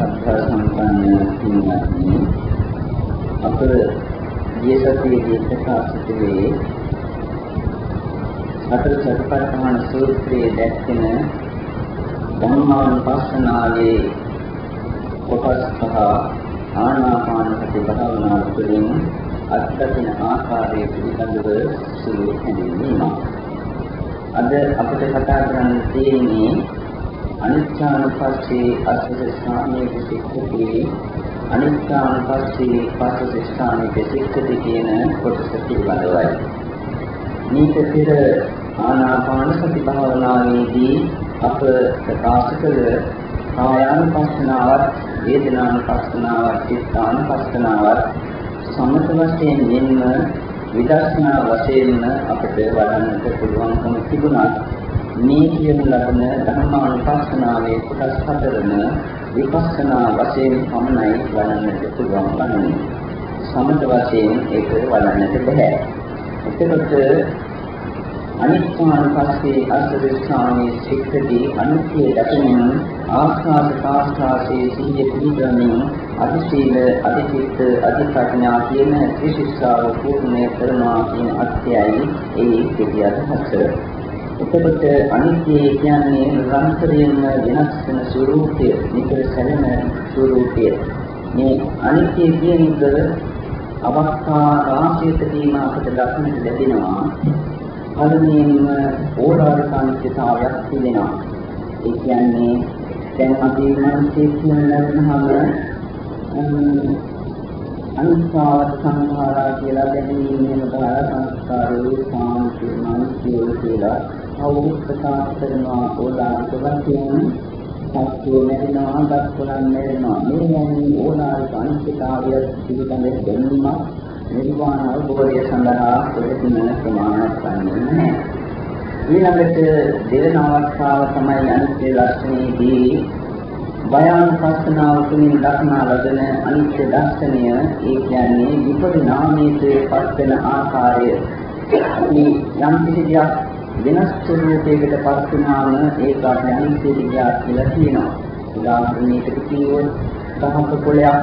සත්‍ය සම්පන්න පින්වත්නි අප ගිය සතියේදී ප්‍රකාශ කළේ සතර සතිපට්ඨාන සූත්‍රයේ දැක්වෙන ධම්මානුපස්සනාවේ කොටස් පහ ආනාපාන සති භාවනාව තුළින් අත්දකින ආකාරය පිළිබඳව සුළු හැඳින්වීමක්. අද අපිට කතා කරන්න තියෙන්නේ අනිත්‍යානුපස්සී අසුර ස්ථානයේ සික්කති අනිත්‍යානුපස්සී පස්සස ස්ථානයේ සික්කති කියන කොටස පිළිබඳවයි. මේක පෙර ආනාපාන සති භාවනාවේදී අප ප්‍රකාශ කළ කායානුපස්සනාවත් වේදනානුපස්සනාවත් චිත්තානුපස්සනාවත් සමත වශයෙන් මෙන්ම විදර්ශනා වශයෙන් අපිට වඩන්නට පුළුවන්කම තිබුණා. මේ කියන ලබන ධර්මානුපස්සනාවේ කොටස් හතරම විපස්සනා වශයෙන් පමණයි වඩන්නට පුළුවන් වන්නේ. සමත වශයෙන් ඒක වඩන්නට බෑ. එතකොට අනිත්‍යානුපස්සේ අසරිස්ථානයේ සික්කදී අනිත්‍ය දකිනින් ආස්වාද කාස්වාසේ සිහිය පිළිගමින් අධිශීල අධිචිත්ත අධිපඥා කියන ත්‍රිශික්ෂාව පූර්ණය කරනවා කියන අර්ථයයි ඒ පිටි අදහස. එතකොට අනිත්‍ය කියන්නේ නිරන්තරයෙන්ම වෙනස් වෙන ස්වરૂපය, නිතර සැලෙන ස්වરૂපය. මේ අනිත්‍ය කියන එක අවස්ථා රාශියකදීම අපට දක්නට ලැබෙනවා. පළමුවෙන්ම ඕලාරික අනිත්‍යතාවයක් තිබෙනවා. ඒ කියන්නේ දැන් අපි මනසේ කියන ලබනහම අනිත්‍යව සංඛාරා කියලා දැනීමේම බාර සංස්කාරයේ සාන්ති මානසිකව කියලා අවුත් ප්‍රකාශ කරනවා ඕලාරික වශයෙන් සත්‍ය නැරෙනවා දක්වන්න නැරෙනවා මේ යන්නේ ඕලාරික අනිත්‍යතාවය පිළිබඳ දැනීමක් නිර්වාණ අවබෝධය සඳහා ප්‍රයත්න ප්‍රමාණයක් ගන්නේ නැහැ. ඊළඟට දෙවන අවස්ථාව තමයි අනිත්‍ය ලක්ෂණයේදී භයානුපස්සනාව තුළින් දක්නා ලබන අනිත්‍ය දර්ශනය ඒ කියන්නේ විපරිණාමයේ පත්වෙන ආකාරය. මේ යම් කිසි දෙයක් වෙනස් ස්වරූපයකට පත් වුණාම ඒක අනිත්‍ය විද්‍යාව කියලා කියනවා. උදාහරණයකට කිව්වොත් ගහක පොළයක්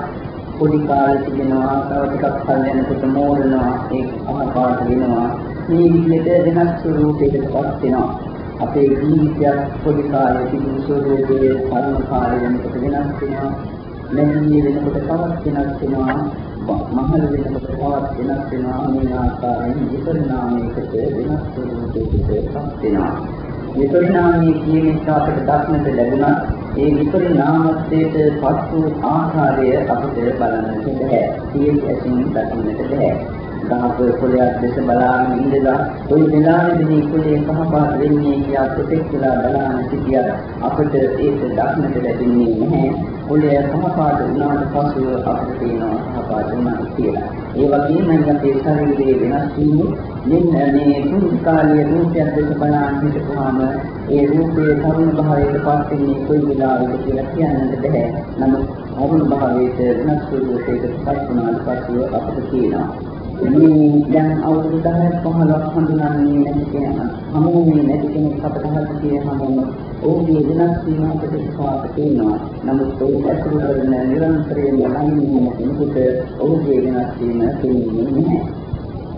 පොඩි කාලේ තිබෙනවා තව ටිකක් කල් යනකොට මෝරනවා ඒක අහපාට වෙනවා. මේ විදිහට වෙනස් ස්වරූපයකට පත් වෙනවා. අපේ ජීවිතයක් පොඩි කාලේ තිබුණු ස්වරූපයේ පරම කාලේ වෙනකොට වෙනස් වෙනවා. නැන්නේ වෙනකොට තවත් වෙනස් වෙනවා. මහල වෙනකොට තවත් වෙනස් වෙනවා මේ ආකාරයෙන් විපරිණාමයකට වෙනස් ස්වරූපයකට පත් වෙනවා විපරිණාමයේ කියන එක අපිට දක්නට ලැබුණා ඒ විපරිණාමත්වයට පත් වූ ආකාරය අපිට බලන්නට බැහැ. සියලු ඇසින් දකින්නට බැහැ. ගහක පොළයක් දැස බලාගෙන ඉඳලා කොයි වෙලාවෙදී කුලේ පහපාට වෙන්නේ කියා ප්‍රතික් වෙලා බලාගෙන සිටියද අපිට ඒක දක්නට ලැබෙන්නේ නැහැ. කුලේ පහපාට වුණාට පසුව අපිට පේනවා පහපාට වුණා කියලා. ඒ වගේම අපේ ශරීරයේ වෙනස් වීම මෙන්න මේ පුංචි කාලයේ රූපයක් දැස බලාගෙන හිටපුවාම ඒ රූපයේ තරුණ භාවයට පත් වෙන්නේ කොයි වෙලාවකද කියලා කියන්නට බැහැ. නමුත් තරුණ භාවයට වෙනස් ස්වරූපයකට පත් වුණාට පසුව අපිට කියනවා මේ දැන් අවුරුදු 10ක් 15ක් හඳුනන්නේ නැති කෙනා හමුුනේ නැති කෙනෙක් අපට හරි කියනම ඔහුගේ වෙනස් වීම අපිට විපාක තියෙනවා. නමුත් ඔහු ඇසුරු කරන නිරන්තරයෙන් යමින් කෙනෙකුට ඔහුගේ වෙනස් වීම තේරෙන්නේ නැහැ.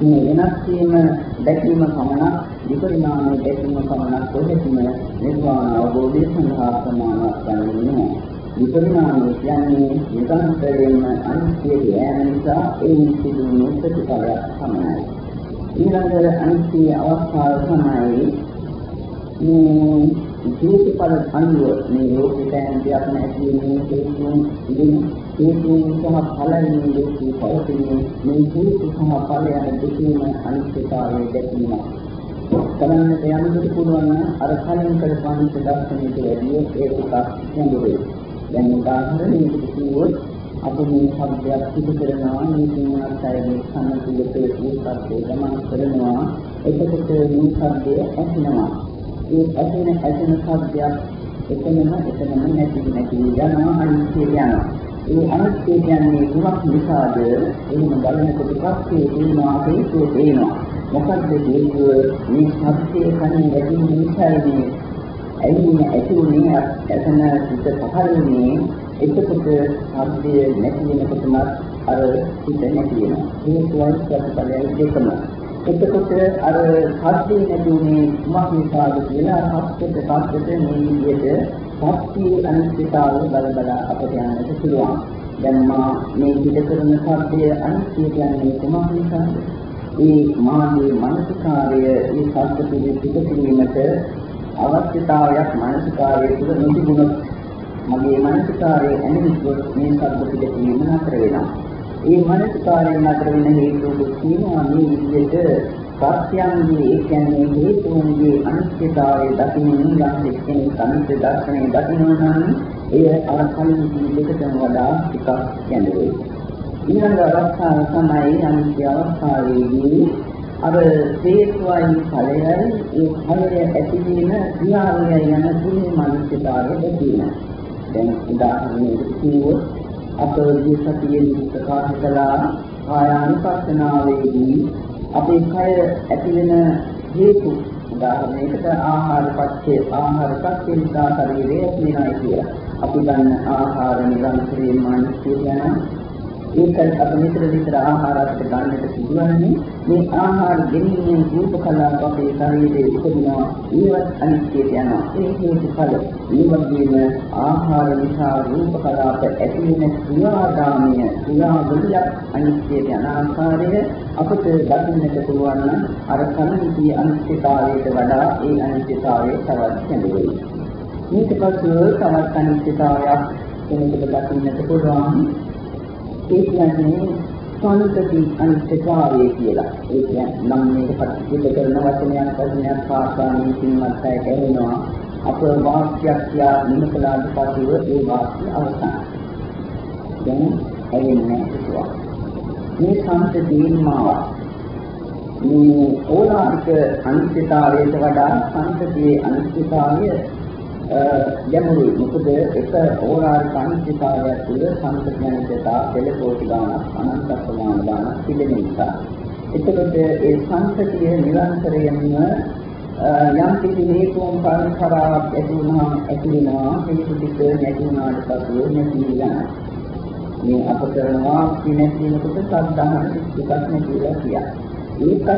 මේ වෙනස් වීම දැකීම පමණක් විපරිණාමය දැකීම පමණක් කොහෙත්ම නිර්වාණ අවබෝධය සඳහා ප්‍රමාණවත් වන්නේ නැහැ. විපරිණාමය කියන්නේ නිරන්තරයෙන්ම අනිත්‍ය යෑම නිසා ඒ සිදුවන ප්‍රතිඵලයක් පමණයි. ඊළඟට අනිත්‍ය අවස්ථාව තමයි මේ හේතුඵල අනුව මේ ලෝකේ තැන් දෙයක් නැති මේ හේතුන් ඉතින් හේතුන් සහ ඵලයෙන් දෙකේ පවතින මේ හේතු සහ ඵලයන් දෙකේම අනිත්‍යතාවය දැකීම. කරන්නට යන්නට පුළුවන් අර කලින් කළ පානික දර්ශනයට වැඩිය ඒක ගැඹුරුයි. දැන් උදාහරණයකට කිව්වොත් අපි මේ શબ્දයක් සිදු කරනවා මේ සිනාසයගේ සම්පූර්ණ ප්‍රතිපත්තිය ගමන් කරනවා එතකොට මේ શબ્දය ඇතිවෙනවා ඒ ඇතින ඇතින සබ්දයක් එතනම එතනම නැති නැති යනවා අනිත්‍ය යනවා. ඒ අනිත්‍ය කියන්නේ මොකක් නිසාද? එහෙම බලනකොට පස්සේ තේනවා හේතුව තේනවා. මොකද්ද හේතුව? මේ සබ්දයේ කණින් ඇති නිසානේ. ඇයි මේ ඇතිුනේ එතන සිත පහළනේ? එතකොට සබ්දය නැති වෙනකොටම අර සිත නැති වෙනවා. මේ ස්වයං ප්‍රතිපලයන් දෙකම එතකොට අර සද්දේ නැති උනේ කුමක් නිසාද කියලා හස්තට පස්සට මේ විදිහට සත්‍යයේ අනිත්‍යතාවය බල බල අපට යන්නට පුළුවන්. දැන් මා මේ පිට කරන සත්‍යය අනිත්‍ය කියන්නේ කුමක් නිසාද? ඒ මාගේ මානසිකාර්ය මේ සත්‍ය පිළිබඳ පිළිමට අවශ්‍යතාවයක් මානසිකාර්යය තුළ නොතිබුණොත් මගේ මානසිකාර්යය ඇනිවිස්සොත් මේ සත්‍ය පිළිබඳ නතර වෙනවා. ඒ මානසිකාර්යය නතර වෙන හේතුව තියෙනවා මේ විදිහට සත්‍යයන්ගේ ඒ කියන්නේ හේතුන්ගේ අනිත්‍යතාවය දකින්න යම් කෙනෙක් අනිත්‍ය දර්ශනය දකිනවා නම් එය අර කලින් දෙකටම වඩා ටිකක් කියන්නේ. ඊළඟ අවස්ථාව තමයි අනිත්‍ය අවස්ථාවේදී අර හේතුවයි ඵලයයි ඒ ඵලය ඇතිවීම ක්‍රියාවලිය යන තුනේ මානසිකාරය දැකීම. දැන් උදාහරණයක් කිව්වොත් අපේ සතියේ ප්‍රකාශ කළා ආයානුපස්සනාවේදී අපේ කය ඇති වෙන හේතු උදාහරණයකට ආහාර පත්‍ය ආහාර පත්‍ය නිසා ශරීරය ඇතිවෙනයි කියලා. අපි ගන්න ආහාර නිරන්තරයෙන්ම අනිත්‍ය යනවා ඒකයි අපි මෙතන විතර ආහාරات ගන්නට සිදුවන්නේ මේ ආහාර ගැනීමෙන් රූප කලාව අපේ ශරීරයේ උපදිනවා. ඒවත් අනිත්‍යයට යනවා. ඒ හේතුඵල මේ වගේම ආහාර නිසා රූප කලාප ඇති වෙන ක්‍රියාදාමය ක්‍රියාවලිය අනිත්‍යයට යන ආකාරය අපට දකින්නට පුළුවන් නම් අර කලින්දී අනිත්‍යතාවයට වඩා ඒ අනිත්‍යතාවය තවත් කැඳවෙයි ඊට පස්ව තවත් අනිත්‍යතාවයක් කෙනෙකුට දකින්නට පුළුවන්. ඒ කියන්නේ සංතති අනිත්‍යතාවය කියලා. ඒ කියන්නේ නම් මේක ප්‍රතිචිත කරන වචනයක් වචනයක් පාසාමින් කින්වත් අය කියනවා අප වාක්‍යයක් කියා නිමකලාට පසුව ඒ වාක්‍ය අවසන්. දැන් ඇලෙන්නේ කිව්වා. මේ සංතතියෙන් මාව මේ ඕලාරික අනිත්‍යතාවයට වඩා සංතතියේ අනිත්‍යතාවය ගැඹුරුයි. මොකද එක ඕරාරික අනිත්‍යතාවයක් තුළ සංකේතයන්ටතා පෙළ කෝටි ගාණක් අනන්ත ප්‍රමාණ ගාණක් තිබෙන නිසා. එතකොට ඒ සංකතිය නිරන්තරයෙන්ම යම් කිසි හේතුන් පරම්පරාවක් ඇති වුණාම ඇති වෙනවා හේතු ටික නැති වුණාට පස්සේ නැති වෙනවා. මේ අප කරනවා කිනැතිනකොට සද්ධාහන ටිකක් නැතිලා කියනවා. ඒකත්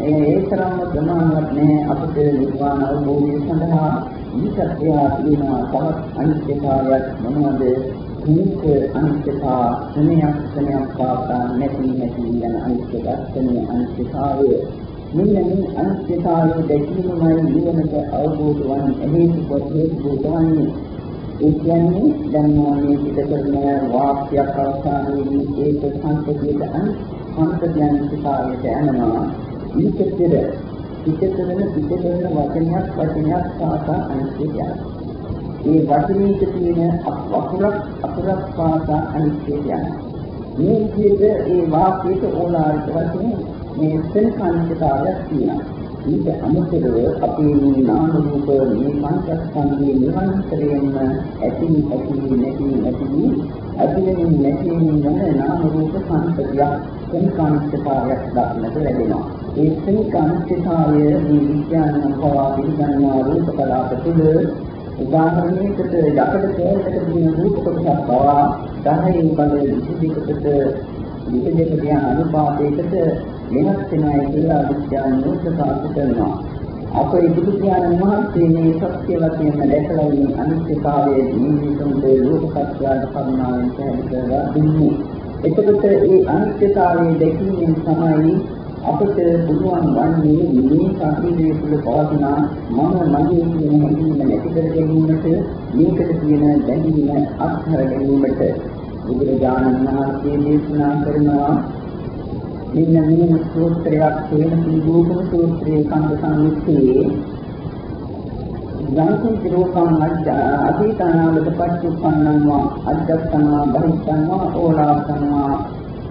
ඒ තරම්ම ප්‍රමාණවත් නැහැ අපිට නිර්වාණ අවබෝධය සඳහා ඊට එහා තියෙනවා තවත් අනිත්‍යතාවයක් මොනවද? මේක අනිත්‍යතා ස්නේහයක් ස්නේහයක් පාතා නැති නැති යන අනිත්‍යතාවය අනිත්‍යතාවය මෙන්න මේ අනිත්‍යතාවය දැකීමයි නිවනට අවබෝධ වන්නේ හේතු කොට හේතු වන්නේ ඒ කියන්නේ දැන් මේ පිට කරන වාක්‍යයක් අවසානයේදී ඒක සංකේතයට අනිත්‍යතාවයට යනවා ඊට පෙර පිට කරන පිට කරන වචනයක් වචනයක් පාසා අනිත්‍ය යනවා. මේ වචනයක තියෙන අකුරක් අකුරක් පාසා අනිත්‍ය යනවා. මේ විදිහට ඒ වාක්‍යයට ඕලාරික වශයෙන් මේ සංකල්පතාවයක් තියෙනවා. ඊට අමතරව අපේ මේ නාම රූප මේ පංචස්කන්ධයේ නිරන්තරයෙන්ම ඇති ඇති නැති නැති ඇතිවෙමින් නැතිවෙමින් යන නාම රූප සංකතියක් සංකාන්තතාවයක් දක්නට ලැබෙනවා. ඒ සංකාන්තතාවය මේ විඥාන පවා පිළිගන්නා රූප කලාප තුළ උදාහරණයකට යකඩ කෑල්ලක තියෙන රූප කොටසක් පවා 10 බල 22කට 22 කියන අනුපාතයකට වෙනස් වෙනයි කියලා විඥානය ප්‍රකාශ කරනවා. අපේ බුදු ඥාන මහත්මයේ මේ සත්‍ය වශයෙන්ම දැකලා ඉන්නේ අනිත්‍යතාවයේ නිමිතුන්ට ලෝක සත්‍යයට කරුණාවෙන් පැහැදිලි කරලා දුන්නේ. එතකොට මේ අනිත්‍යතාවයේ දැකීමෙන් තමයි අපට පුළුවන් වන්නේ මේ ශරීරයේ තුල පවතින මම මගේ කියන හැඟීම නැති කර ගැනීමට මේකට තියෙන බැඳීම අත්හැර ගැනීමට බුදුරජාණන් වහන්සේ දේශනා කරනවා. මෙන්න මේ සූත්‍රයක් තේන සීගෝපම සූත්‍රයේ කන්ද සංයුත්තේ යන්තම් පිරෝකම් අතීතනාලක පච්චුප්පන්නම්වා අද්දස්සනවා බහිස්සනවා ඕලාසනවා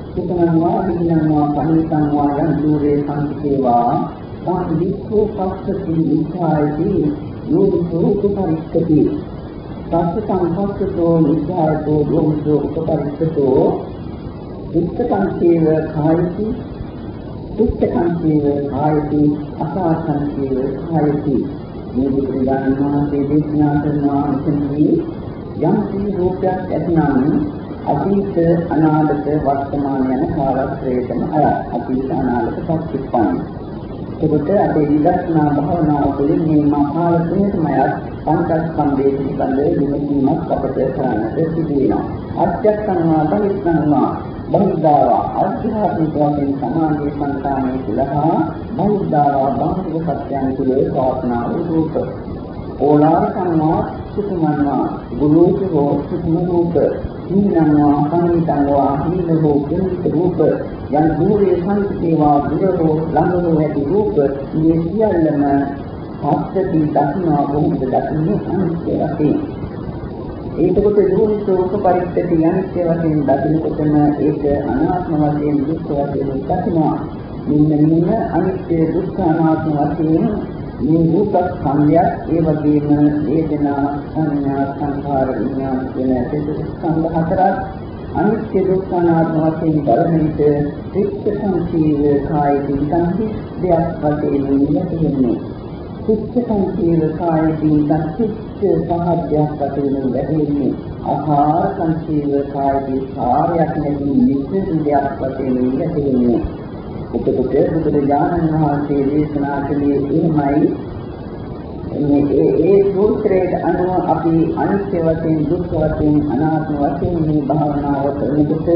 සුතනවා විඥානවා පණිතනවා යන් දූරේ සංකේවා තාන් විස්සෝ පස්සති ඉච්ඡායති යෝනිසෝ උපපරික්ඛති පස්ස සංපස්සතෝ නිච්ඡායතෝ යෝනිසෝ උපපරික්ඛතෝ උත්තකංචේව කායති උත්තකංචේව කායති අසාසංචේව කායති. මේ බුදුරජාණන් වහන්සේ දේශනා කරනවා අන්තිමේ යම් කිසි රූපයක් ඇතිනම් අතීත අනාගත වර්තමාන යන කාලත්‍රයේම අය අතීත අනාගත පස්තිප්පන්න. ඒකට අපේ විදර්ශනා භාවනාව තුළින් මේ මහාල තුනටමයත් පංචස්කන්ධයේ පිළිබඳ විමසීමක් අපට කරන්නට සිදු වෙනවා. අත්‍යක්ෂණවා බහිස්සනවා බෞද්ධාව ආධ්‍යාත්මික වශයෙන් සමාධියේ සංකාමයේ තුලහා බෞද්ධාව බාහිර සත්‍යයන් තුල ප්‍රාර්ථනාව රූප ඕලාරිකන්වා සුතුමන්වා ගුරුකෝ සුතුම රූප හීනන්වා සංවිතන්වා හීනෝ කුණිත රූප යන් දුරේ සංකේවා දුරෝ ළඟෝ ඇති රූප මේ සියල්ලම හස්තී දක්නා බොහොම දක්න්නේ අනිත්‍ය වශයෙන් ඒකකොට දුරුසෝක පරිත්තටි අනිත්‍ය වශයෙන් දකිනකොටම ඒක අනාත්ම වශයෙන් දුක් වශයෙන් දකිනවා. මෙන්න මෙන්න අනිත්‍ය දුක්ඛ අනාත්ම වශයෙන් මේ රූප සංඥා ඒ වගේම වේදනා සංඥා සංඛාර විඥාන කියන ස්කන්ධ හතරක් අනිත්‍ය දුක්ඛ අනාත්ම වශයෙන් බලන විට සිත් සංකීර්ණ කාය දින්කන්හි දෙයක් වශයෙන් නිලෙන්නේ. සිත් සංකීර්ණ කාය දින්කන්හි සහජයක් වශයෙන් වැටෙන්නේ ආහාර සංකීර්ණ කායදී සාරයක් නැති නිත්‍ය දෙයක් වශයෙන් වැටෙන්නේ එතකොට බුදුරජාණන් වහන්සේ දේශනා කළේ එහෙමයි මේ ඒ ඒ සූත්‍රයට අනුව අපි අනිත්‍ය වශයෙන් දුක්ඛ වශයෙන් අනාත්ම වශයෙන් මේ භාවනාව කරනකොට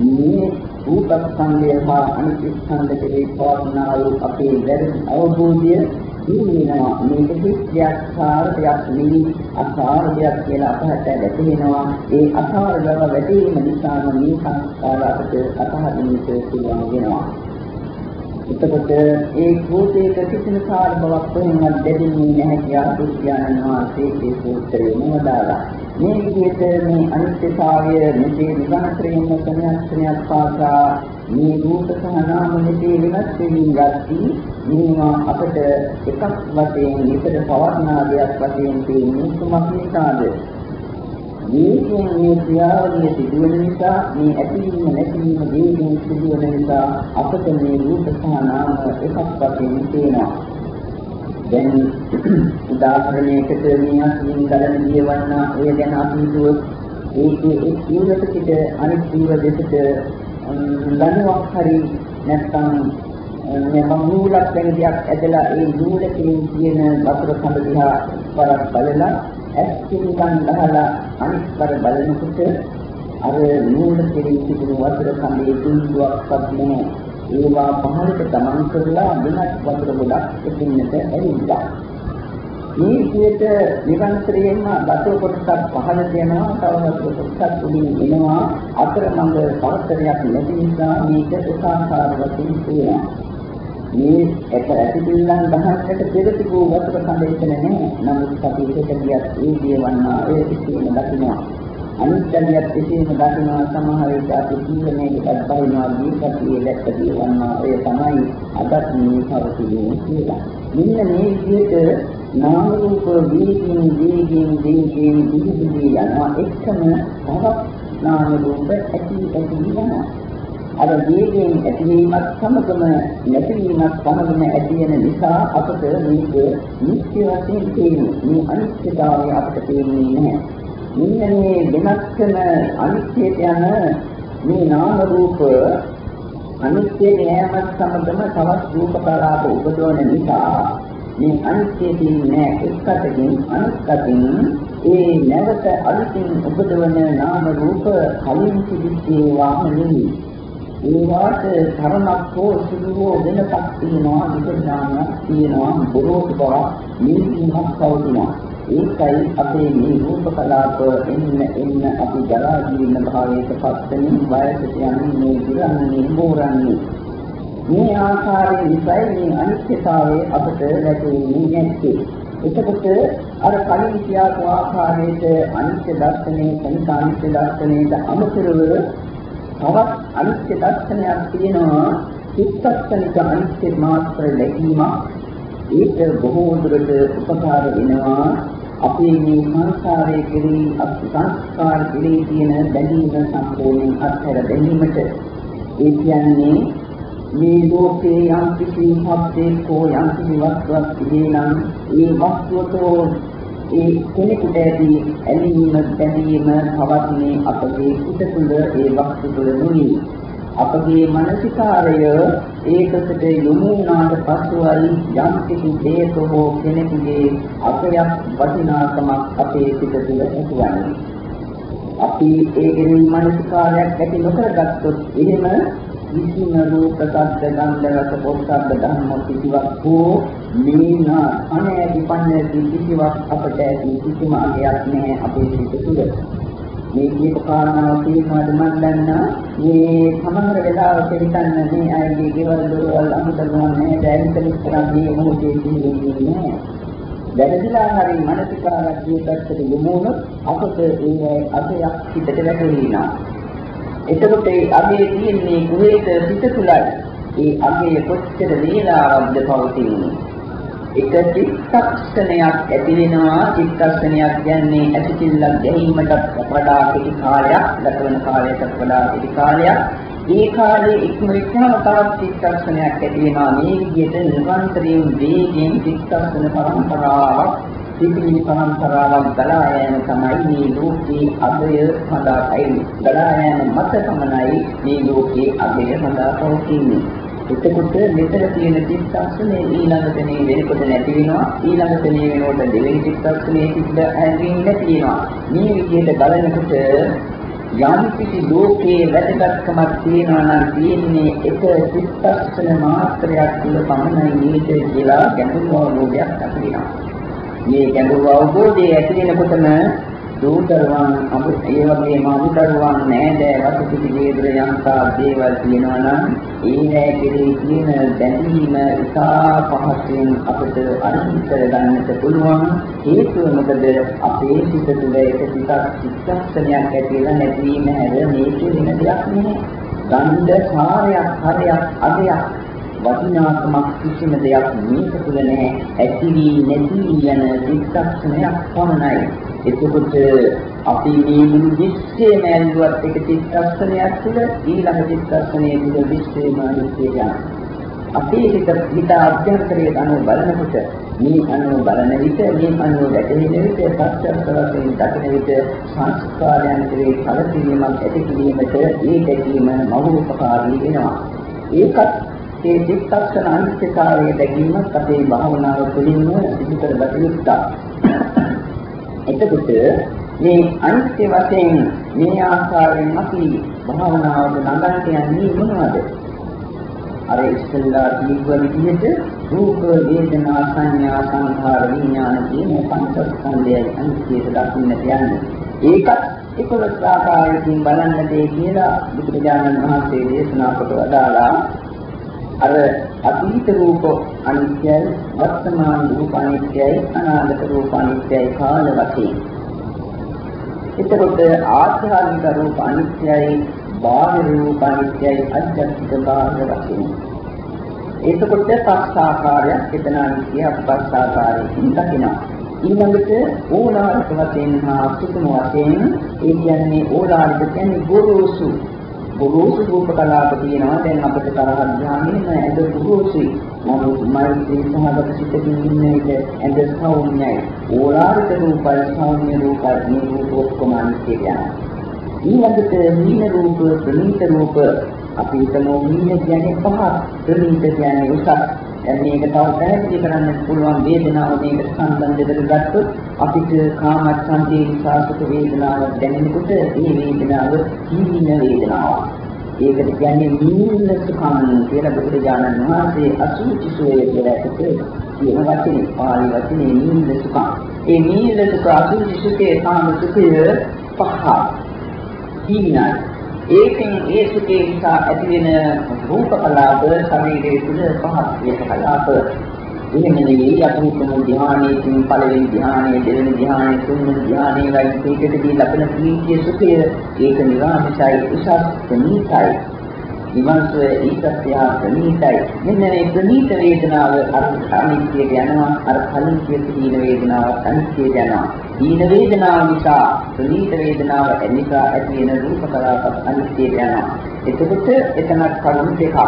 මේ රූපස්කන්ධය හා අනිත්‍ය ස්කන්ධ කෙරෙහි පවත්නා වූ අපේ වැරදි අවබෝධය දිනනවා මේක හිත්‍යක් සාරයක් නෙවෙයි අසාරයක් කියලා අපහට වැටහෙනවා ඒ අසාර බව වැටීම නිසාම මේ සංස්කාර අපට අතහරින්නට පුළුවන් වෙනවා එතකොට ඒ භූතයක කිසිම සාර බවක් කොහෙන්වත් දෙන්නේ නැහැ කියලා බුද්ධයන්න් වහන්සේ ඒ සූත්‍රයේ නෝදාලා මේ විදිහට මේ අනිත්‍යතාවය මෙසේ නිවනතරයෙන් සම්‍යක්ෂණයක් පාසා මේ රූප සහ නාම මෙසේ වෙනස් වෙමින් යද්දී මේවා අපට එකක් වශයෙන් විතර පවර්ණා දෙයක් වශයෙන් තියෙන්නේ කුමක් නිසාද මේකෙන් මේ ක්‍රියාවලිය සිදුවන නිසා මේ ඇතිවීම නැතිවීම වේගයෙන් සිදුවන නිසා අපට මේ රූප සහ නාම එකක් වශයෙන් තියෙනවා. දැන් උදාහරණයකට මේ අසින් ගලන දියවන්න ඒ ගැන අපි හිතුවොත් ඒකේ එක් ජීවිතයකට අනිත් ජීව දෙකට ලණුවක් හරි නැත්නම් මේ මහූලක් වෙන දෙයක් ඇදලා ඒ නූලකින් තියෙන වතුර කඳ දිහා වරක් බලලා ඇස්කින් ගහලා අනිත් වර බලනකොට අර නූල කෙරෙහි තිබුණු වතුර කඳේ දුන්දුවක්වත් නැහැ. ඒවා පහළට ගමන් කරලා වෙනත් වතුර ගොඩක් එකිනෙකට ඇවිල්ලා. මේ විදිහට නිරන්තරයෙන්ම වතුර කොටසක් පහළට යනවා, තව වතුර කොටසක් උඩින් එනවා. අතරමඟ පරතරයක් නැති නිසා මේක උසාකාර වශයෙන් තියෙනවා. මේ එක ඇතිපිල්ලන් ගහන්නට පෙර තිබූ වතුර කඳ එතන නැහැ. නමුත් අපි ඒකට ගියත් ඒ දේවන්නා ඒ කිසිම දකින්නවා. අනිත්‍යයත් කිසිම දකින්නවා සමහර විට අපි ජීවනයේකට බහිනවා දීපතියේ දැක්ක දේවන්නා ඒ තමයි අදත් මේ පරිපූර්ණ කියලා. මෙන්න මේ විදිහට නාම රූප වීදින් වීදින් වීදින් විවිධ යනවා එකම තවත් නාම රූප ඇති ඇති යනවා. අර වේගයෙන් ඇතිවීමත් සමගම නැතිවීමත් සමගම ඇති වෙන නිසා අපට මේක නිත්‍ය වශයෙන් තේරෙන්නේ. මේ අනිත්‍යතාවය අපට තේරෙන්නේ නැහැ. මෙන්න මේ වෙනස් කරන අනිත්‍යයට යන මේ නාම රූප අනිත්‍ය නෑමත් සමගම තවත් රූප කලාප උපදවන නිසා මේ අනිත්‍ය කියන්නේ එක්කටකින් අනිත්කටින් ඒ නැවත අලුතින් උපදවන නාම රූප කලින් සිදුච්චේ වාම නෙවෙයි. ඒවාට තරමක් හෝ සිදුවෝ වෙනසක් තියෙනවා විඥානයක් තියෙනවා බොරෝසු බව නිවීමක් පවතිනවා. ඒකයි අපේ මේ රූප කලාප එන්න එන්න අපි ජරා ජීවන භාවයට පත්වෙනින් වයසට යන්නේ මේ දිරන්නේ මෝරන්නේ. මේ ආකාරයෙන් ඉස්සයි මේ අනිත්‍යතාවය අපට ලැබෙන්නේ නැත්තේ. එතකොට අර කලින් කියාපු ආකාරයට අනිත්‍ය දර්ශනයේ සංකානිත්‍ය දර්ශනයට අමතරව තවත් අනිත්‍ය දර්ශනයක් තියෙනවා. චිත්තස්සනික අනිත්‍ය මාත්‍ර ලැබීමක්. ඒක බොහෝ දුරට උපකාර වෙනවා. අපේ මේ සංස්කාරයේ කෙරෙහි සංස්කාර කෙරෙහි තියෙන බැඳීම සම්පූර්ණයෙන් අත්හැර දැමීමට ඒ කියන්නේ මේ ලෝකේ යම් කිසි සත්‍යයක් හෝ යම් කිසි වස්තුවක් තිබෙනම් ඒ වස්තුවට ඒ කෙනෙකුට ඇති ඇලීම බැඳීම පවත්නේ අපගේ සිත තුළ ඒ වස්තු තුළ නොවේ. අපගේ මානසිකාරය ඒකකට යොමු වුණාට පසුයි යම් කිසි දෙයක හෝ කෙනෙකුගේ අපයක් වටිනාකමක් අපේ සිත තුළ ඇතිවන්නේ. අපි ඒ කෙරෙහි මානසිකාරයක් ඇති නොකරගත්තොත් එහෙම විසින රූප සද්ද ගන්ධ රස පොට්ටබ්බ ධම්ම කිසිවක් හෝ මේනා අනෑදි පන්නේදී කිසිවක් අපට ඇති කිසිම අගයක් නැහැ අපේ සිත තුළ. මේ කියප කාරණාව තේරුමාද මන් දන්නා මේ සමහර වෙලාවට හිතන්න මේ අයගේ ගෙවල් දොරවල් අමුදරුවන් නැහැ දැන් විස්තරම් මේ මොහොතේ තියෙන්නේ නැහැ. වැරදිලා හරි මානසිකාරක් ජීවිතයට යොමු වුණොත් අපට ඒ අධයක් හිතට වැටෙනවා. එතකොට ඒ අගේ තියෙන්නේ කුවේත සිත තුලයි. ඒ අගේ කොච්චර වේලාවක්ද පවතින්නේ. එක චිත්තක්ෂණයක් ඇති වෙනවා චිත්තක්ෂණයක් කියන්නේ ඇතිචිල්ලක් ගැනීමට වඩා කෙටි කාලයක් ගතවන කාලයකට වඩා කෙටි කාලයක් ඒ කාලේ ඉක්මනටම තවත් චිත්තක්ෂණයක් ඇති වෙනවා මේ විදිහට නිරන්තරයෙන් වේගයෙන් චිත්තක්ෂණ පරම්පරාවක් සිතිවිලි පරම්පරාවක් ගලා යෑම තමයි මේ ලෝකයේ අගය සඳහායි ගලා යෑම මත පමණයි මේ ලෝකයේ අගය සඳහා පවතින්නේ. එතකොට මෙතන තියෙන චිත්තක්ෂණේ ඊළඟට මේ වෙනකොට නැති වෙනවා. ඊළඟට මේ වෙනකොට දෙවෙනි චිත්තක්ෂණේ තිබ්බ හැඟීම් නැති වෙනවා මේ විදිහට බලනකොට යම් කිසි ලෝකයේ වැදගත්කමක් තියෙනවා නම් තියෙන්නේ එක චිත්තක්ෂණ මාත්‍රයක් තුළ පමණයි නේද කියලා ගැඹුරු අවබෝධයක් ඇති වෙනවා. මේ ගැඹුරු අවබෝධය ඇති වෙනකොටම දූතරුවන් අමු ඒ වගේම අමුතරුවන් නෑදෑ වසුපිටි දේදර යන්තා දේවල් තියෙනවා නම් ඒ නෑ කෙරෙහි තියෙන බැඳීම ඉතා පහසුවෙන් අපිට අරිහිත කරගන්නට පුළුවන්. හේතුව මොකද? අපේ සිත තුළ එක සිතක් චිත්තක්ෂණයක් ඇතිලා නැතිවීම හැර මේක වෙන දෙයක් නෙමෙයි. ගන්ධ සාරයක් හරයක් අගයක් වටිනාකමක් කිසිම දෙයක් මේක තුළ නැහැ ඇති වී නැති යන චිත්තක්ෂණයක් පමණයි එතකොට අපි මේ මුළු විශ්වයම ඇල්ලුවත් එක චිත්තක්ෂණයක් තුළ ඊළඟ චිත්තක්ෂණයේ තුළ විශ්වයම අනිත්‍ය යනවා. අපේ හිත හිත අභ්‍යන්තරයේ අනුව බලනකොට මේ අනුව බලන විට මේ අනුව වැටෙන විට පස්සස්තරයෙන් දකින විට සංස්කාරයන් කෙරේ කලකිරීමක් ඇති කිරීමට ඒ දැකීම මහෝපකාරී වෙනවා. ඒකත් ඒ චිත්තක්ෂණ අනිත්‍යතාවයේ දැකීමත් අපේ භාවනාව තුළින්ම සිදු කරගත යුතුයි. එතකොට මේ අනිත්‍ය වශයෙන් මේ ආකාරයෙන් අපි භාවනාවට නඟන්න යන්නේ මොනවද? අර ඉස්සෙල්ලා කියව විදිහට රූප වේදනා සංඥා සංඛාර විඥාන කියන පංචස්කන්ධයයි අනිත්‍යයට දකින්න යන්නේ. ඒකත් ඒකලස් ආකාරයකින් බලන්න දෙය කියලා බුදුරජාණන් වහන්සේ දේශනා කොට වදාලා අර අතීත රූප අනිත්‍යයි වර්තමාන රූප අනිත්‍යයි අනාගත රූප අනිත්‍යයි කාල වශයෙන්. එතකොට ආධ්‍යාත්මික රූප අනිත්‍යයි බාහිර රූප අනිත්‍යයි අධ්‍යාත්මික බාහිර වශයෙන්. එතකොට පස් ආකාරයක් එතන අනිත්‍ය පස් ආකාරයකින් දකිනවා. ඊළඟට ඕලාරික වශයෙන් හා සුතුම වශයෙන් ඒ කියන්නේ ඕලාරික කියන්නේ ගුරුසු. ගොරෝසු රූප කලාප තියෙනවා. දැන් අපිට තරහ ධානයේ ඇඳ ගොරෝසුයි නමුත් මෛත්‍රී සහගත සිතකින් ඉන්න එක ඇඳ සෞම්‍යයි. ඕලාරික රූපයි සෞම්‍ය රූපයි. මේ රූප ඔක්කොම අනිත්‍ය යනවා ඊළඟට මීන රූප ප්‍රණීත රූප. අපි හිතමු මීන කියන්නේ පහ ප්‍රණීත කියන්නේ උසස්. දැන් මේක තව පැහැදිලි කරන්න පුළුවන් වේදනාව මේක සම්බන්ධ කරගත්තොත් අපිට කාමච්ඡන්දේ විපාක වේදනාවක් දැනෙනකොට ඒ වේදනාව කීන වේදනාවක්. ඒකට කියන්නේ නීල සුඛං කියලා බුදුරජාණන් වහන්සේ අසුචි සෝය කියලා එකේ කියන වචනේ පාලි වචනේ නීල සුඛං. ඒ නීල සුඛ අසුචි සුඛේ කාම සුඛය පහ. කීනයි ඒකෙන් ඒ සුඛේ නිසා ඇතිවෙන රූප කලාප ශරීරයේ තුල පහක් ඒක කලාප. එහෙම නෙවෙයි අපි හිතමු ධ්‍යානයේකින් පළවෙනි ධ්‍යානයේ දෙවෙනි ධ්‍යානයේ තුන්වෙනි ධ්‍යානයේ වගේ ඒකටදී ලබන ප්‍රීතිය සුඛය ඒක නිරාමිෂයි උසස් ප්‍රණීතයි විමර්ශය ඊටත්‍යා ප්‍රණීතයි මෙන්න මේ ප්‍රණීත වේදනාව අර අනිත්‍යයට යනවා අර කලින් කියපු දීන වේදනාව අනිත්‍යයට යනවා. දීන වේදනාව නිසා ප්‍රණීත වේදනාව නිසා ඇති වෙන රූප කලාපත් අනිත්‍යයට යනවා එතකොට එතනක් කරුණු දෙකක්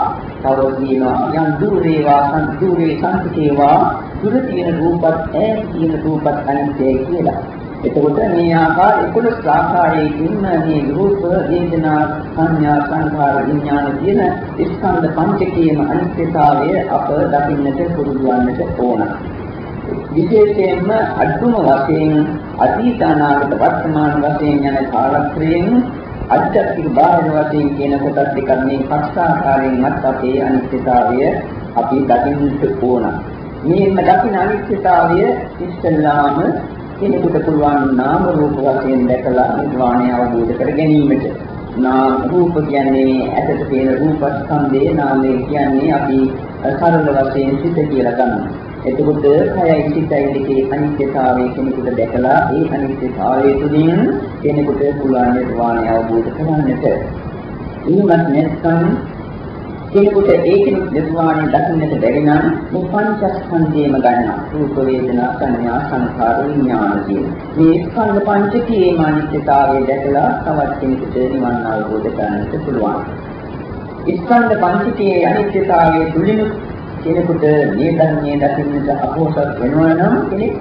තව කියනවා යම් දුරේවා සංදුරේ සංකේවා දුර තියෙන රූපත් ඈ තියෙන රූපත් අනිත්‍යයි කියලා. එතකොට මේ ආකාර 11 ආකාරයකින් මේ රූප වේදනා සංඥා සංඛාර විඥාන කියන ස්කන්ධ පංචකයේම අනිත්‍යතාවය අප දකින්නට පුරුදු වන්නට ඕන. විශේෂයෙන්ම අදුම වශයෙන් අතීත අනාගත වර්තමාන වශයෙන් යන කාලත්‍රයෙන් අධ්‍යාත්මික බාහිර වශයෙන් කියන කොටස් දෙකක් මේ පස් ආකාරයෙන්වත් අපේ අනිත්‍යතාවය අපි දකින්නට ඕන. මේම දකින අනිත්‍යතාවය ඉස්සෙල්ලාම කෙනෙකුට පුළුවන් නාම රූප වශයෙන් දැකලා නිර්වාණය අවබෝධ කර ගැනීමට. නාම රූප කියන්නේ ඇසට පේන රූපස්කන්ධේ නාමය කියන්නේ අපි සරල වශයෙන් සිත කියලා ගන්නවා. එතකොට කයයි සිතයි දෙකේ අනිත්‍යතාවය කෙනෙකුට දැකලා ඒ අනිත්‍යතාවය තුළින් කෙනෙකුට පුළුවන් නිර්වාණය අවබෝධ කරගන්නට. එහෙමත් නැත්නම් කෙනෙකුට ඒකෙන් නිර්වාණය දකින්නට බැරි නම් මේ පංචස්කන්ධයම ගන්නවා. රූප වේදනා සංඥා සංඛාර විඥාන කියන. මේ ස්කන්ධ පංචකයේ අනිත්‍යතාවය දැකලා තවත් කෙනෙකුට නිවන් අවබෝධ කරගන්නට පුළුවන්. ස්කන්ධ පංචකයේ අනිත්‍යතාවය තුලින් කෙනෙකුට මේ ධර්මයේ දකින්නට අපෝසත් වෙනවා නම් කෙනෙක්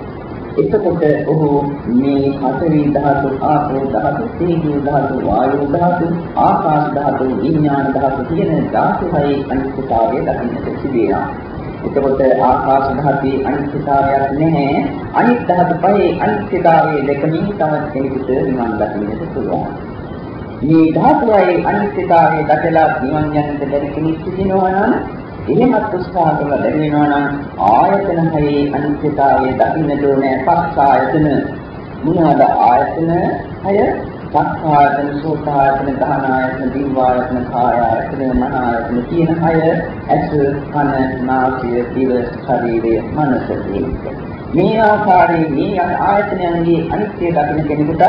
එතකොට ඔහු මේ හතරේ ධාතු ආපෝ ධාතු තේජෝ ධාතු වායෝ ධාතු ආකාශ ධාතු විඥාන ධාතු කියන ධාතු හයේ අනිත්‍යතාවය දකින්නට සිදුවෙනවා. එතකොට ආකාශ ධාතුවේ අනිත්‍යතාවයක් නැහැ. අනිත් ධාතු පහේ අනිත්‍යතාවය දෙකමින් තවත් කෙනෙකුට නිවන් දකින්නට පුළුවන්. මේ ධාතුවේ අනිත්‍යතාවය දැකලා නිවන් යන්නට බැරි කෙනෙක් සිටිනවා නම් එහෙමත් උත්සාහ කරලා ලැබෙනවා නම් ආයතන හයේ අනිත්‍යතාවය දකින්න ඕනේ පස් ආයතන මොනවාද ආයතන හය? සක්කායතන සෝතායතන දහනායතන දිවායතන කායායතන මනායතන කියන හය ඇස කන නාසය දිව ශරීරය මනස මේ ආකාරයෙන් මේ ආයතනයන්ගේ අනිත්‍ය දකින කෙනෙකුට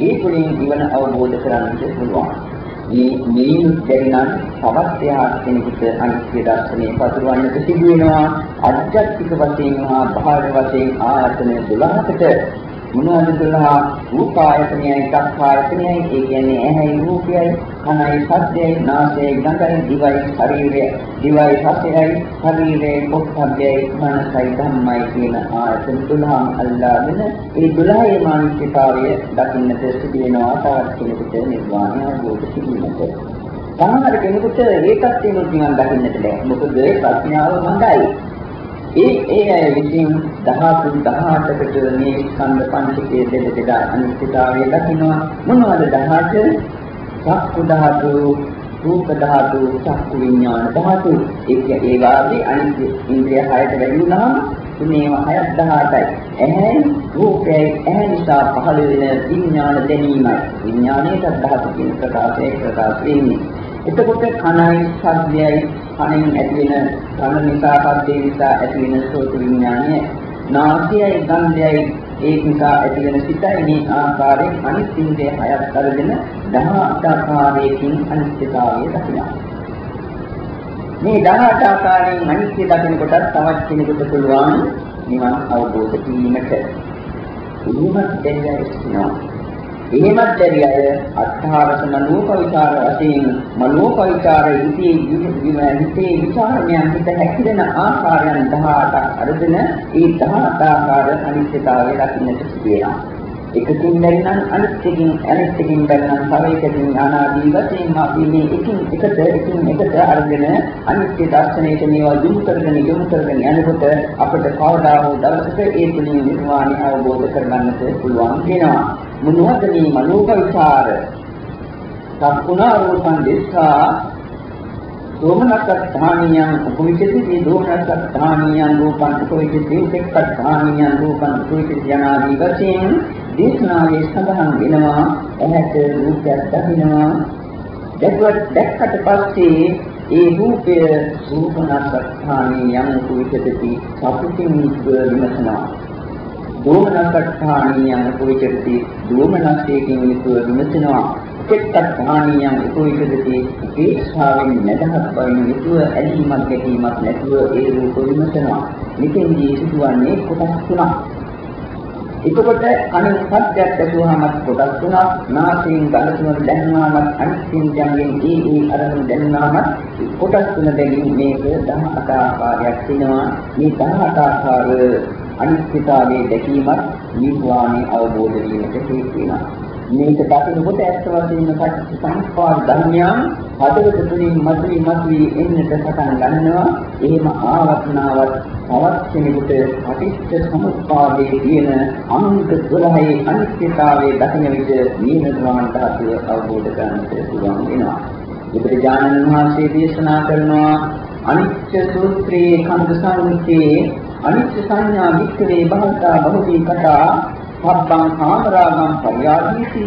ඒ තුළින් ජීවන අවබෝධ කරගන්නට පුළුවන්. මේ මේ දෙන්නම් තවත් එහා කෙනෙකුට අනිත්‍ය දර්ශනය පතුරවන්නට සිදු වෙනවා. අධ්‍යාත්මික වශයෙන් හා බාහිර වශයෙන් ආයතන 12කට මොනවද 12 රූපායතනයයි චක්ඛායතනයයි ඒ කියන්නේ ඇහැයි රූපයයි කනයි ශබ්දයයි නාසයයි ගන්ධයයි දිවයි ශරීරයයි. දිවයි ශබ්දයයි ශරීරයේ පොත්සබ්දයයි මනසයි ධම්මයි කියන ආයතන 12ම අල්ලාගෙන ඒ 12ේ මානසිකාවය දකින්නට සිදු වෙනවා තවත් කෙනෙකුට නිර්වාණය අවබෝධ කිරීමට. සමහර කෙනෙකුට ඒකත් වෙනුත් නිවන් දකින්නට බැහැ මොකද ප්‍රඥාව මඳයි ඒ ඒ අය විසින් 13 18කට මේ ස්කන්ධ පංචකයේ දෙද බෙදා අනිත්‍යතාවය දකිනවා. මොනවද 18 චක්කු ධාතු රූප ධාතු චක්කු විඥාන ධාතු. ඒක ඒ වාගේ අනිත්‍ය ඉන්ද්‍රිය හයට වැඩි වුණාම මේවා 6ක් 18යි ඇහැ රූපයයි ඇහැ නිසා පහළ වෙන විඥාන දැනීමයි. විඥානයේ ධාතු කියන ප්‍රකාශයේ ප්‍රකාශ වෙන්නේ. එතකොට කනයි ශබ්දයයි කනෙන් ඇති වෙන කන නිසා ශබ්දේ නිසා ඇති වෙන සෝත විඥානය නාසයයි ගන්ධයයි ඒ නිසා ඇති වෙන සිතයි. මේ ආකාරයෙන් අනිත් ඉන්ද්‍රිය හයක් අරගෙන 18 ආකාරයකින් අනිත්‍යතාවය දකිනවා. මේ 18 ආකාරයෙන් අනිත්‍ය දකින කොට තවත් කෙනෙකුට පුළුවන් නිවන් අවබෝධ කිරීමට උරුමත් දෙන්නේ ඉන්නවා එහෙමත් බැරි අය අත්හාරස මනෝක විචාර වශයෙන් මනෝක විචාර ඉති හිතේ විචාරණයන් හිත හැකිරෙන ආකාරයන් 18ක් අරගෙන ඒ 18 ආකාර අනිත්‍යතාවය දකින්නට සිදුවෙනවා. එකකින් බැරිනම් අනිත්‍යකින් අනිත්‍යකින් බැරිනම් තව එකකින් අනාදී වශයෙන් අපි මේ එකින් එකට එකින් එකට අරගෙන අනිත්‍ය දර්ශනයට මේවා යොමු කරගෙන යොමු කරගෙන යනකොට අපිට කවදා හෝ දවසක ඒ තුලින් නිර්වාණය අවබෝධ කරගන්නට පුළුවන් වෙනවා. මොනවද මේ මනෝක විචාර සක්ුණා රූපං දිස්සා. දෝමනස්සත්ථානියං උපවිචති මේ දෝමනස්සත්ථානියං රූපං උපවිචති උපෙක්ඛත්ථානියං රූපං උපවිචති යනාදී වශයෙන් දේශනාවේ සඳහන් වෙනවා. ඇහැට රූපයක් දකිනවා. දැක්වත් දැක්කට පස්සේ ඒ රූපය රූපනස්සත්ථානියං උපවිචති සතුටින් විමසනවා. දෝමනස්සඨානියන් උපවිචති දෝමනස්සයෙන් යුතුව විමසනවා. චිත්තඨානියන් උපවිචති ඒක්ෂාවෙන් නැදහත් බවින් යුතුව ඇලීමක් ගැටීමක් නැතුව ඒ රූප විමසනවා. මෙතෙන්දී සිදුවන්නේ කොටස් තුනක්. එතකොට අනිත් සත්‍යයක් ඇතුවම කොටස් තුනක්. නාසයෙන් ගඳ තුන දැනනවාම අනිත්යෙන් යන්නේ ඒ ඒ අරමුණ දැනනවාම කොටස් තුන දෙකින් මේක 18 ආකාරයක් වෙනවා. මේ 18 ආකාර අනිත්‍යතාවයේ දැකීමත් නිර්වාණය අවබෝධ වීමට හේතු වෙනවා. මේක දකිනකොට ඇත්ත වශයෙන්ම සත්‍ය සංස්කාර ධර්මයන් හදවත තුළින් මතුවී මතුවී එන්නට පටන් ගන්නවා. එහෙම ආවර්තනාවක් තවත් කෙනෙකුට පටිච්ච සමුප්පාදයේ තියෙන අංග 12 අනිත්‍යතාවයේ දකින විට නිර්වාණ ධාතුව අවබෝධ කරගන්නට පුළුවන් වෙනවා. බුදුරජාණන් වහන්සේ දේශනා කරනවා අනිත්‍ය සූත්‍රයේ කන්ද සංහිතේ අනිත්‍ය සංඥා වික්‍රේ බහතා බහුදී කතා සබ්බං කාමරාගං පරියාදීති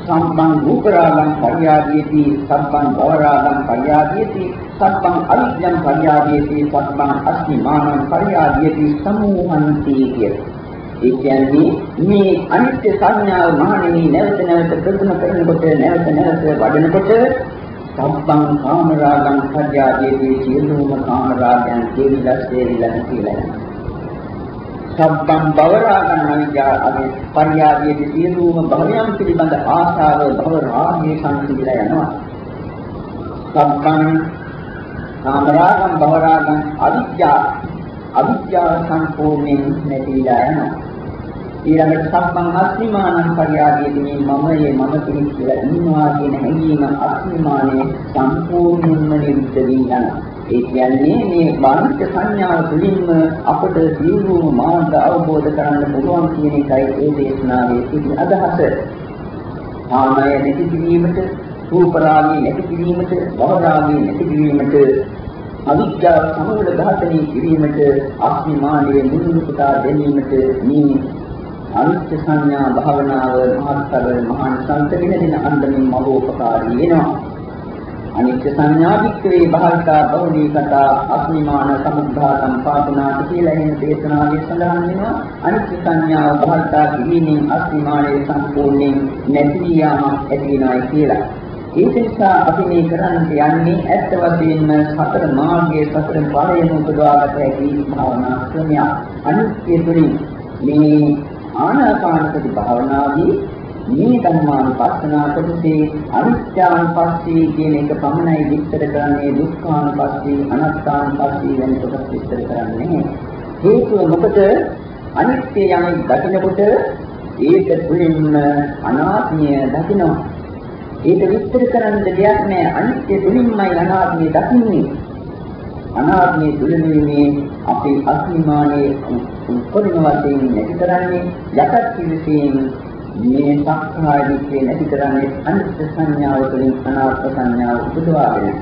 සම්බං රූපරාගං පරියාදීති සබ්බං භවරාගං පරියාදීති සබ්බං අවිජ්ජං පරියාදීති සබ්බං අස්මිමානං පරියාදීති සමූහන්ති කිය. ඒ කියන්නේ මේ අනිත්‍ය සංඥාව මහණෙනි නැවත නැවත ප්‍රගුණ කරනකොට නැවත නැවත වඩනකොට සබ්බං කාමරාගං පරියාදීති සියලුම කාමරාගයන් කෙවිලස් දෙවිලස් කියලා යනවා. සබ්බම් බවරාගන් අවිජ්ජා අවේ පරියාදීයේ සියලුම භවයන් පිළිබඳ ආශාව භව රාගයේ සංසිඳලා යනවා. සබ්බම් කාමරාගම් භවරාගම් අවිජ්ජා අවිජ්ජා සම්පූර්ණයෙන් නැතිලා යනවා. ඊළඟට සම්බන් අස්මිමානං පරියාදීදී මමයේ මම කෙනෙක් කියලා ඉන්නවා කියන හැඟීම අස්මිමානයේ සම්පූර්ණයෙන්ම නිරුද්ධ වී යනවා. ඒ කියන්නේ මේ බාහිර සංඥාව තුළින්ම අපට ජීවුම මාර්ග අවබෝධ කරගන්න පුළුවන් කියන එකයි ඒ දේශනාවේ තිබෙන අදහස. ආමය නැති කිරීමට, රූපරාගී නැති කිරීමට, භවරාගී නැති කිරීමට, අවිද්‍යාව සමූල ඝාතනය කිරීමට, අස්මිමානයේ මුදුන් පුතා ගැනීමට මේ අනිත්‍ය සංඥා භාවනාව මහත්තර මහාන් සංතගෙන දෙන අන්දමින් මහෝපකාරී වෙනවා. අනිත්‍ය සංඥා වික්‍රේ භාවිතා බහුලී කතා අස්මිමාන සමුද්ධාතම් පාපනාති කියලා එහෙම දේශනාවේ සඳහන් වෙනවා අනිත්‍ය සංඥාව භාවිතා කිරීමෙන් අස්මිමානයේ සම්පූර්ණයෙන් නැති යාම ඇති වෙනවායි කියලා. ඒක නිසා අපි මේ කරන්න යන්නේ ඇත්ත වශයෙන්ම සතර මාර්ගයේ සතර ඵලයෙන් උපදවාගත හැකි භාවනා ක්‍රමයක්. අනිත්‍ය තුළින් මේ ආනාපානසති භාවනාවේ මේ ධර්මානුපස්සනා කොටසේ අනිත්‍යානුපස්සී කියන එක පමණයි විස්තර කරන්නේ දුක්ඛානුපස්සී අනාත්මානුපස්සී වෙන කොටස් විස්තර කරන්නේ හේතුව මොකද? අනිත්‍ය යමක් දකිනකොට ඒක තුළින්ම අනාත්මය දකිනවා. ඒක විස්තර කරන්න දෙයක් නෑ. අනිත්‍ය තුළින්මයි අනාත්මය දකින්නේ. අනාත්මයේ තුලින්මේ අපේ අස්මිමානයේ උපරිම වශයෙන් නැති කරන්නේ යටත් කිවිසෙන් මේ සක්කාය දිට්ඨිය නැති කරන්නේ අනිත්‍ය සංඥාව තුළින් අනාත්ම සංඥාව උපදවාගෙන.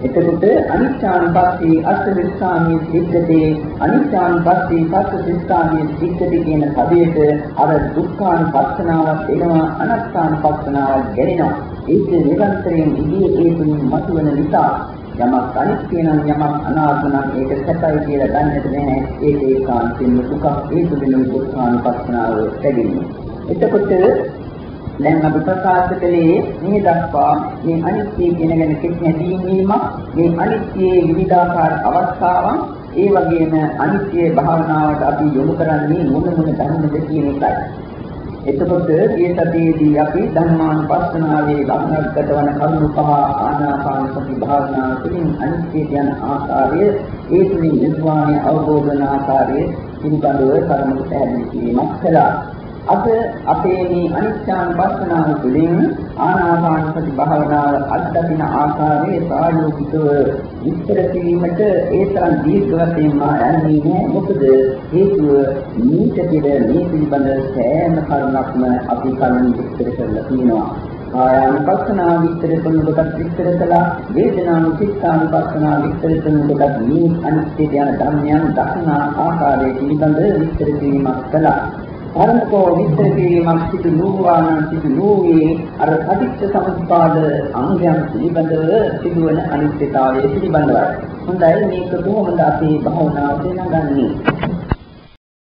එතකොට අනිත්‍යානුපස්සී අස්සවිස්සාමී සිද්ධතේ අනිත්‍යානුපස්සී පස්සවිස්සාමී සිද්ධති කියන පදයට අර දුක්ඛානුපස්සනාවක් එනවා අනාත්මානුපස්සනාවක් ගැනෙනවා. ඒක නිරන්තරයෙන් ඉදී ඒ තුලින් මතුවෙන නිසා යමක් අනිත්‍ය නම් යමක් අනාත්ම නම් ඒක සැපයි කියලා දන්නට නැහැ. ඒක ඒකාන්තයෙන්ම දුකක් ඒ තුලින් දුක්ඛානුපස්සනාව ලැබෙන්නේ. එතකොට දැන් අපි ප්‍රකාශ කළේ මේ දක්වා මේ අනිත්‍ය කියන ගැන කිසි හැදීමක් මේ අනිත්‍යයේ විවිධාකාර අවස්ථාවන් ඒ වගේම අනිත්‍ය භාවනාවට අපි යොමු කරන්නේ මොන මොන ධර්මද කියන එකයි. එතකොට මේ සතියේදී අපි ධර්මානුපස්සනාවේ ලක්ෂණගත වන කරුණු පහ ආනාපාන සති භාවනාව තුළින් අනිත්‍ය යන ආකාරය ඒ තුළින් නිර්වාණය අවබෝධ වන ආකාරය පිළිබඳව කරුණු පැහැදිලි කිරීමක් කළා. අද අපේ මේ අනිත්‍යානුපස්සනාව තුළින් ආනාපාන සති භාවනාව අත්දකින ආකාරයේ ප්‍රායෝගිකව විස්තර කිරීමට ඒ තරම් දීර්ඝ වශයෙන්ම යන්නේ නැහැ මොකද හේතුව මේක පිළ මේ පිළිබඳ සෑම කරුණක්ම අපි කලින් විස්තර කරලා තියෙනවා. ආයනුපස්සනා විස්තර කරන කොටත් විස්තර කළා. වේදනානුපස්සනා විස්තර කරන කොටත් මේ අනිත්‍ය යන ධර්මයන් දක්නා ආකාරයේ පිළිබඳ විස්තර කිරීමක් කළා. පරමකෝ විස්තර කිරීමක් සිදු නොවන සිදු නොවේ අර පටිච්ච සමුප්පාද අංගයන් පිළිබඳව සිදුවන අනිත්‍යතාවය පිළිබඳවයි. හොඳයි මේක කොහොමද අපි භාවනාවට නගන්නේ?